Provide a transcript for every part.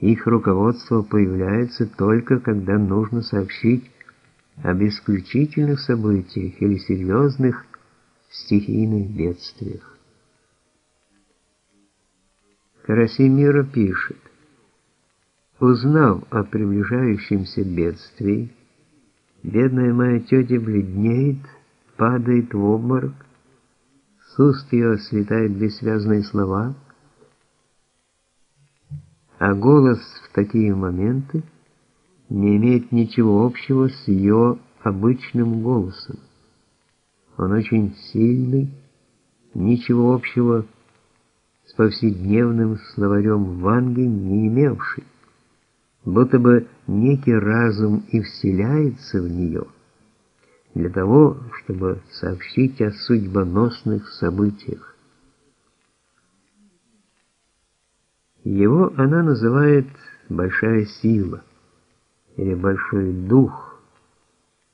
Их руководство появляется только когда нужно сообщить об исключительных событиях или серьезных стихийных бедствиях. Карасимира пишет, Узнав о приближающемся бедствии, бедная моя тетя бледнеет, падает в обморок, с ее слетают бессвязные слова, а голос в такие моменты не имеет ничего общего с ее обычным голосом. Он очень сильный, ничего общего с повседневным словарем Ванги не имевший будто бы некий разум и вселяется в нее для того, чтобы сообщить о судьбоносных событиях. Его она называет «большая сила» или «большой дух».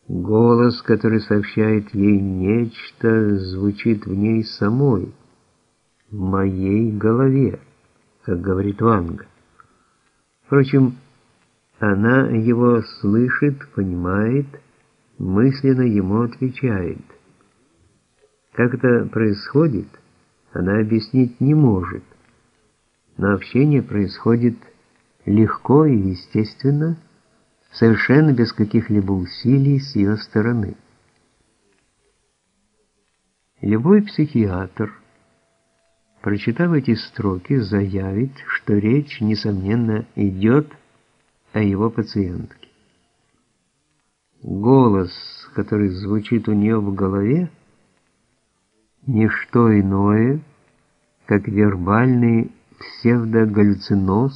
Голос, который сообщает ей нечто, звучит в ней самой, в моей голове, как говорит Ванга. Впрочем, она его слышит, понимает, мысленно ему отвечает. Как это происходит, она объяснить не может, но общение происходит легко и естественно, совершенно без каких-либо усилий с ее стороны. Любой психиатр, прочитав эти строки, заявит, что речь, несомненно, идет о его пациентке. Голос, который звучит у нее в голове, не что иное, как вербальный псевдогаллюциноз,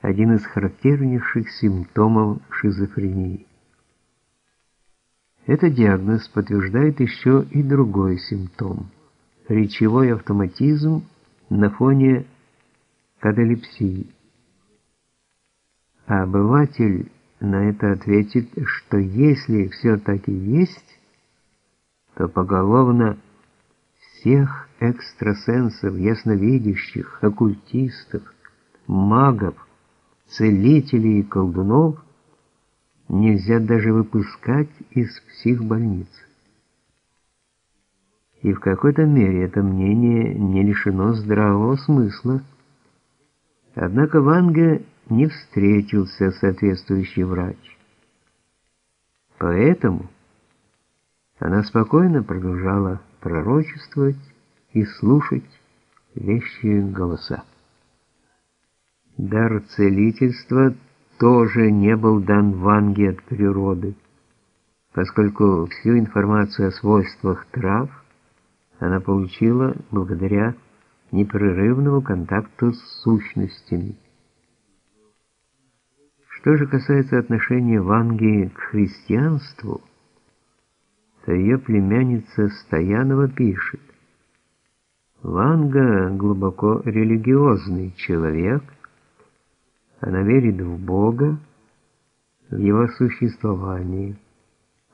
один из характернейших симптомов шизофрении. Этот диагноз подтверждает еще и другой симптом – речевой автоматизм на фоне каталепсии. А обыватель на это ответит, что если все так и есть, то поголовно всех экстрасенсов, ясновидящих, оккультистов, магов, целителей и колдунов нельзя даже выпускать из психбольниц. И в какой-то мере это мнение не лишено здравого смысла. Однако Ванга не встретился соответствующий врач. Поэтому она спокойно продолжала пророчествовать и слушать вещие голоса. Дар целительства тоже не был дан Ванге от природы, поскольку всю информацию о свойствах трав она получила благодаря непрерывному контакту с сущностями. Что же касается отношения Ванги к христианству, ее племянница Стоянова пишет, Ванга глубоко религиозный человек, она верит в Бога, в его существование.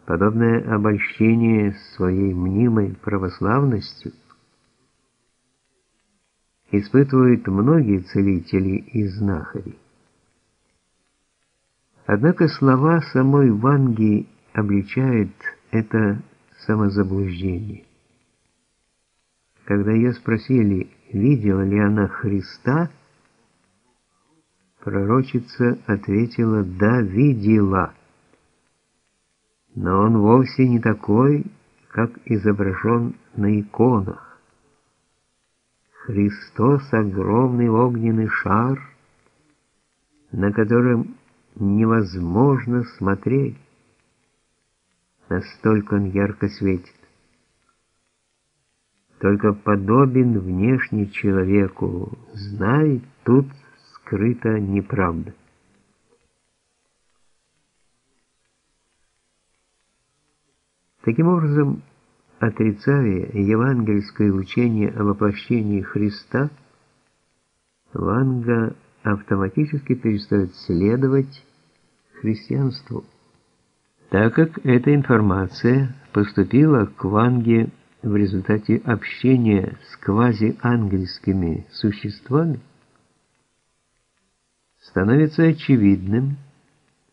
Подобное обольщение своей мнимой православностью испытывают многие целители и знахари. Однако слова самой Ванги обличают это самозаблуждение. Когда ее спросили, видела ли она Христа, пророчица ответила «Да, видела». Но он вовсе не такой, как изображен на иконах. Христос — огромный огненный шар, на котором невозможно смотреть. Настолько он ярко светит. Только подобен внешне человеку, знай, тут скрыта неправда. Таким образом, отрицая евангельское учение о воплощении Христа, Ванга автоматически перестает следовать христианству, так как эта информация поступила к Ванге в результате общения с квазиангельскими существами, становится очевидным,